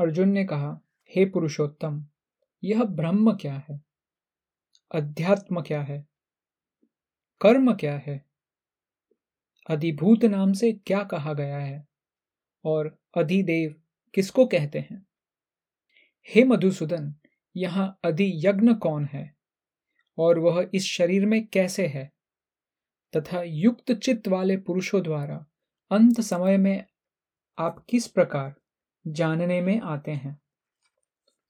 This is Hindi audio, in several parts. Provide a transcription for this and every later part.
अर्जुन ने कहा, हे पुरुषोत्तम, यह ब्रह्म क्या है? अध्यात्म क्या है? कर्म क्या है? अधिभूत नाम से क्या कहा गया है? और अधिदेव किसको कहते हैं? हे मधुसूदन, यहाँ अधियज्ञ कौन है? और वह इस शरीर में कैसे है? तथा युक्त चित्त वाले पुरुषों द्वारा अंत समय में आप किस प्रकार जानने में आते हैं।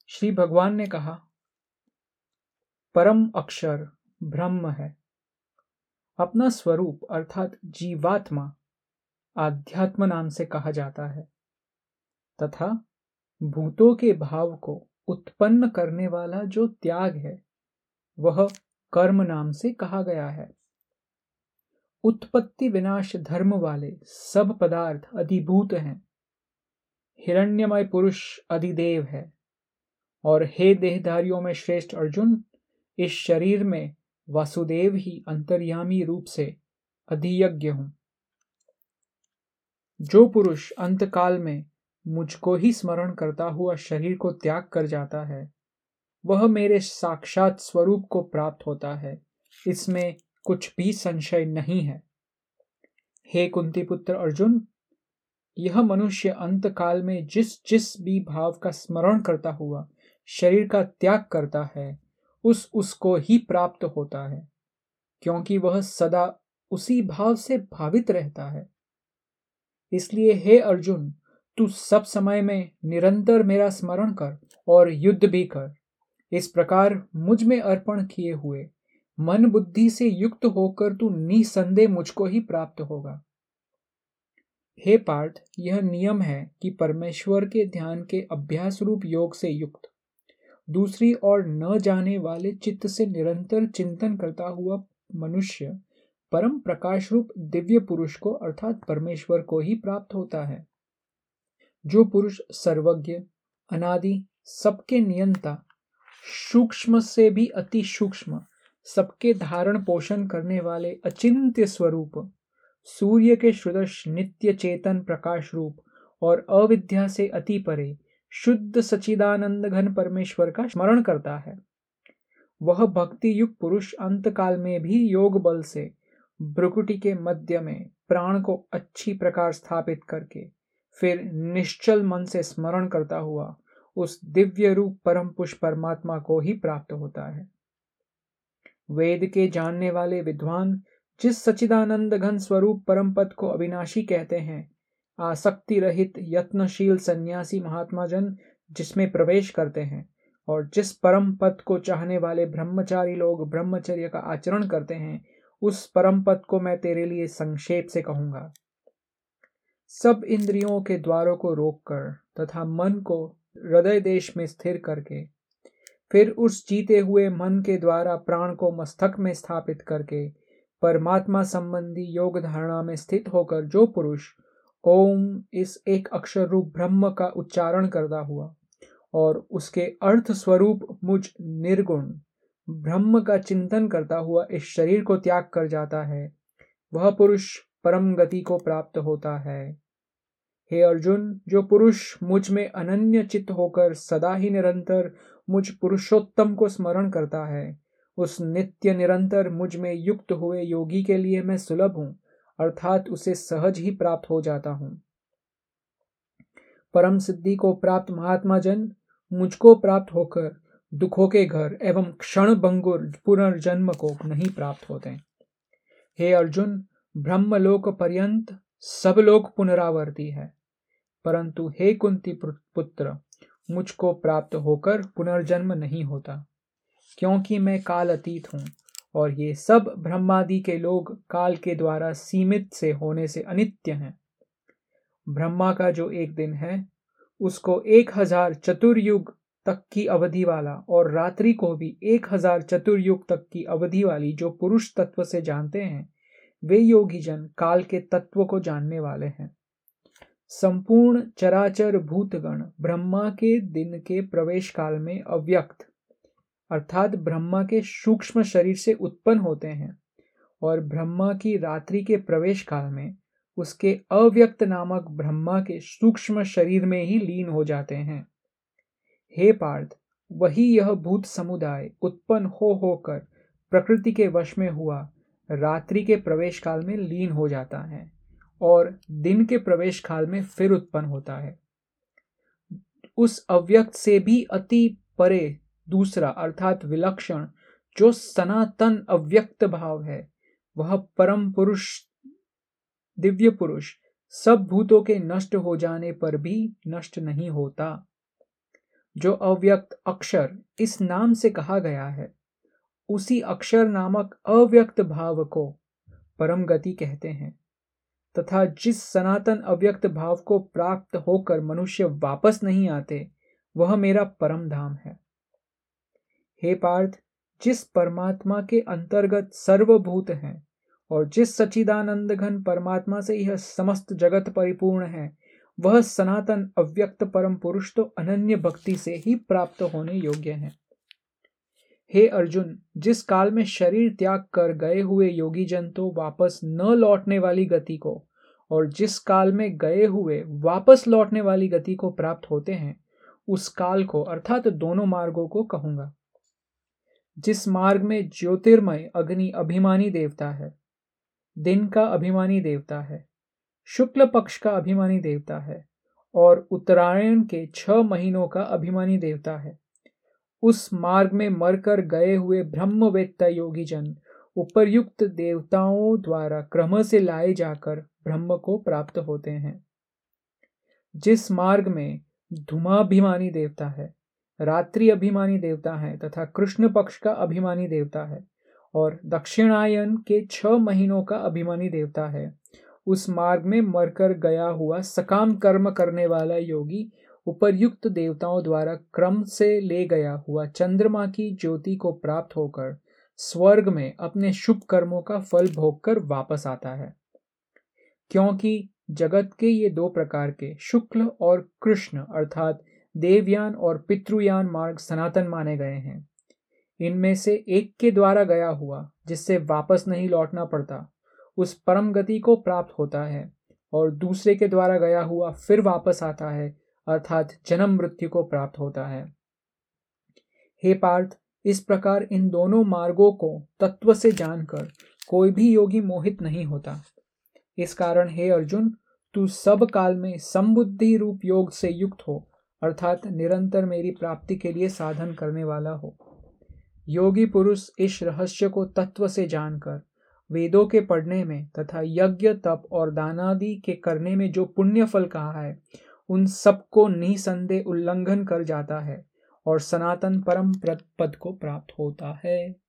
श्री भगवान ने कहा, परम अक्षर ब्रह्म है। अपना स्वरूप अर्थात जीवात्मा आध्यात्म नाम से कहा जाता है तथा भूतों के भाव को उत्पन्न करने वाला जो त्याग है, वह कर्म नाम से कहा गया है। उत्पत्ति विनाश धर्म वाले सब पदार्थ अधिभूत हैं। हिरण्यमय पुरुष अधिदेव है। और हे देहधारियों में श्रेष्ठ अर्जुन, इस शरीर में वासुदेव ही अंतर्यामी रूप से अधियज्ञ हूँ। जो पुरुष अंतकाल में मुझको ही स्मरण करता हुआ शरीर को त्याग कर जाता है, वह मेरे साक्षात स्वरूप को प्राप्त होता है। इसमें कुछ भी संशय नहीं है। हे कुंती पुत्र अर्जुन यह मनुष्य अंत काल में जिस जिस भी भाव का स्मरण करता हुआ, शरीर का त्याग करता है, उस उसको ही प्राप्त होता है, क्योंकि वह सदा उसी भाव से भावित रहता है। इसलिए, हे अर्जुन, तू सब समय में निरंतर मेरा स्मरण कर और युद्ध भी कर। इस प्रकार मुझमें अर्पण किए हुए, मन बुद्धि से युक्त होकर तू निसंदेह मुझको ही प्राप्त होगा। हे पार्थ, यह नियम है कि परमेश्वर के ध्यान के अभ्यास रूप योग से युक्त। दूसरी ओर न जाने वाले चित्त से निरंतर चिंतन करता हुआ मनुष्य परम प्रकाश रूप दिव्य पुरुष को अर्थात परमेश्वर को ही प्राप्त होता है। जो पुरुष सर्वज्ञ, अनादि, सबके नियंता, सूक्ष्म से भी अति सूक्ष्म, सबके धारण पोषण करने वाले अचिंत्य स्वरूप सूर्य के सुदर्श नित्य चेतन प्रकाश रूप और अविद्या से अति परे शुद्ध सचिदानंद घन परमेश्वर का स्मरण करता है। वह भक्ति युक्त पुरुष अंतकाल में भी योग बल से ब्रुकुटी के मध्य में प्राण को अच्छी प्रकार स्थापित करके फिर निश्चल मन से स्मरण करता हुआ उस दिव्य रूप परम पुष परमात्मा को ही प्राप्त होता है। वेद के जानने वाले विद्वान जिस सचिदानंद घन स्वरूप परम पद को अविनाशी कहते हैं, आसक्ति रहित यत्नशील सन्यासी महात्मा जन जिसमें प्रवेश करते हैं और जिस परम पद को चाहने वाले ब्रह्मचारी लोग ब्रह्मचर्य का आचरण करते हैं, उस परम पद को मैं तेरे लिए संक्षेप से कहूँगा। सब इंद्रियों के द्वारों को रोककर तथा मन को हृदय देश में स्थिर करके, फिर उस जीते हुए मन के द्वारा प्राण को मस्तक में स्थापित करके परमात्मा संबंधी योग धारणा में स्थित होकर जो पुरुष ओम इस एक अक्षर रूप ब्रह्म का उच्चारण करता हुआ और उसके अर्थ स्वरूप मुझ निर्गुण ब्रह्म का चिंतन करता हुआ इस शरीर को त्याग कर जाता है, वह पुरुष परम गति को प्राप्त होता है। हे अर्जुन, जो पुरुष मुझमें अनन्य चित्त होकर सदा ही निरंतर मुझ पुरुषोत्तम को स्मरण करता है उस नित्य निरंतर मुझमें युक्त हुए योगी के लिए मैं सुलभ हूँ, अर्थात उसे सहज ही प्राप्त हो जाता हूँ। परम सिद्धि को प्राप्त महात्मा जन मुझको प्राप्त होकर दुखों के घर एवं क्षण भंगुर पुनर्जन्म को नहीं प्राप्त होते। हे अर्जुन, ब्रह्मलोक पर्यंत सब लोग पुनरावर्ती है। परंतु हे कुंती पुत्र, मुझको प्राप्त होकर पुनर्जन्म नहीं होता। क्योंकि मैं काल अतीत हूँ, और ये सब ब्रह्मादि के लोग काल के द्वारा सीमित से होने से अनित्य हैं। ब्रह्मा का जो एक दिन है, उसको एक हज़ार चतुर्युग तक की अवधि वाला और रात्रि को भी एक हज़ार चतुर्युग तक की अवधि वाली जो पुरुष तत्व से जानते हैं, वे योगी जन काल के तत्व को जानने वाले हैं। संपूर्ण चराचर भूतगण ब्रह्मा के दिन के प्रवेश काल में अव्यक्त अर्थात ब्रह्मा के सूक्ष्म शरीर से उत्पन्न होते हैं और ब्रह्मा की रात्रि के प्रवेश काल में उसके अव्यक्त नामक ब्रह्मा के सूक्ष्म शरीर में ही लीन हो जाते हैं। हे पार्थ, वही यह भूत समुदाय उत्पन्न हो होकर प्रकृति के वश में हुआ, रात्रि के प्रवेश काल में लीन हो जाता है और दिन के प्रवेश काल में फिर उत्पन्न होता है। उस अव्यक्त से भी अति परे दूसरा अर्थात विलक्षण, जो सनातन अव्यक्त भाव है, वह परम पुरुष, दिव्य पुरुष, सब भूतों के नष्ट हो जाने पर भी नष्ट नहीं होता। जो अव्यक्त अक्षर इस नाम से कहा गया है, उसी अक्षर नामक अव्यक्त भाव को परम गति कहते हैं, तथा जिस सनातन अव्यक्त भाव को प्राप्त होकर मनुष्य वापस नहीं आते, वह मेरा परम धाम है। हे पार्थ, जिस परमात्मा के अंतर्गत सर्वभूत हैं और जिस सचिदानंद घन परमात्मा से यह समस्त जगत परिपूर्ण है, वह सनातन अव्यक्त परम पुरुष तो अनन्य भक्ति से ही प्राप्त होने योग्य है। हे अर्जुन, जिस काल में शरीर त्याग कर गए हुए योगी जन तो वापस न लौटने वाली गति को और जिस काल में गए हुए वापस लौटने वाली गति को प्राप्त होते हैं, उस काल को, अर्थात दोनों मार्गों को कहूँगा। जिस मार्ग में ज्योतिर्मय अग्नि अभिमानी देवता है, दिन का अभिमानी देवता है, शुक्ल पक्ष का अभिमानी देवता है और उत्तरायण के छह महीनों का अभिमानी देवता है। उस मार्ग में मरकर गए हुए ब्रह्मवेत्ता योगी जन उपरयुक्त देवताओं द्वारा क्रम से लाए जाकर ब्रह्म को प्राप्त होते हैं। जिस मार्ग में धुमाभिमानी देवता है रात्रि अभिमानी देवता है तथा कृष्ण पक्ष का अभिमानी देवता है और दक्षिणायन के छह महीनों का अभिमानी देवता है। उस मार्ग में मरकर गया हुआ सकाम कर्म करने वाला योगी उपर्युक्त देवताओं द्वारा क्रम से ले गया हुआ चंद्रमा की ज्योति को प्राप्त होकर स्वर्ग में अपने शुभ कर्मों का फल भोग कर वापस आता है। क्योंकि जगत के ये दो प्रकार के शुक्ल और कृष्ण अर्थात देवयान और पितृयान मार्ग सनातन माने गए हैं। इनमें से एक के द्वारा गया हुआ, जिससे वापस नहीं लौटना पड़ता, उस परम गति को प्राप्त होता है, और दूसरे के द्वारा गया हुआ फिर वापस आता है, अर्थात जन्म मृत्यु को प्राप्त होता है। हे पार्थ, इस प्रकार इन दोनों मार्गों को तत्व से जानकर कोई भी योगी मोहित नहीं होता। इस कारण हे अर्जुन, तू सब काल में संबुद्धि रूप योग से युक्त हो अर्थात निरंतर मेरी प्राप्ति के लिए साधन करने वाला हो। योगी पुरुष इस रहस्य को तत्व से जानकर, वेदों के पढ़ने में तथा यज्ञ, तप और दानादि के करने में जो पुण्य फल कहा है, उन सबको निसंदेह उल्लंघन कर जाता है और सनातन परम पद को प्राप्त होता है।